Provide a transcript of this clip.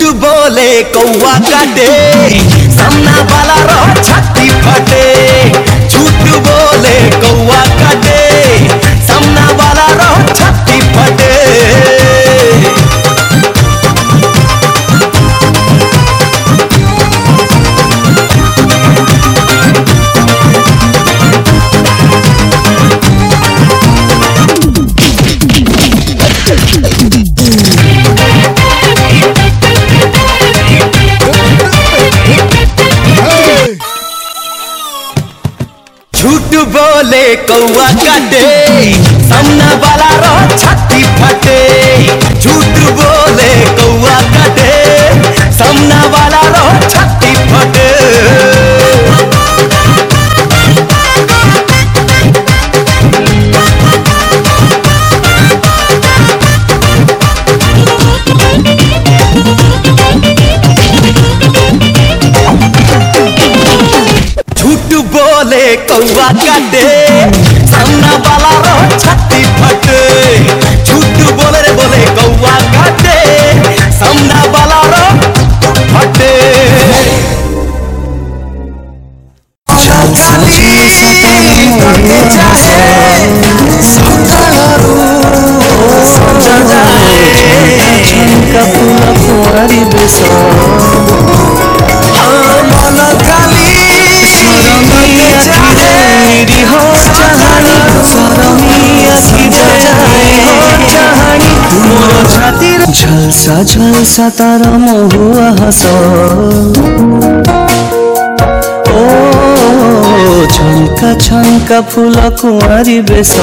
झूठ बोले कौआ काटे। सामना झूठ बोले कौआ काटे सामना कौआ काटे। सामना वाला रह छाती फटे। झूठ बोले रे बोले कौआ काटे। सामना वाला रह फटे। झलसा झलसा तारा महुआ हस ओ छनका छनका फुल कुमारी बेस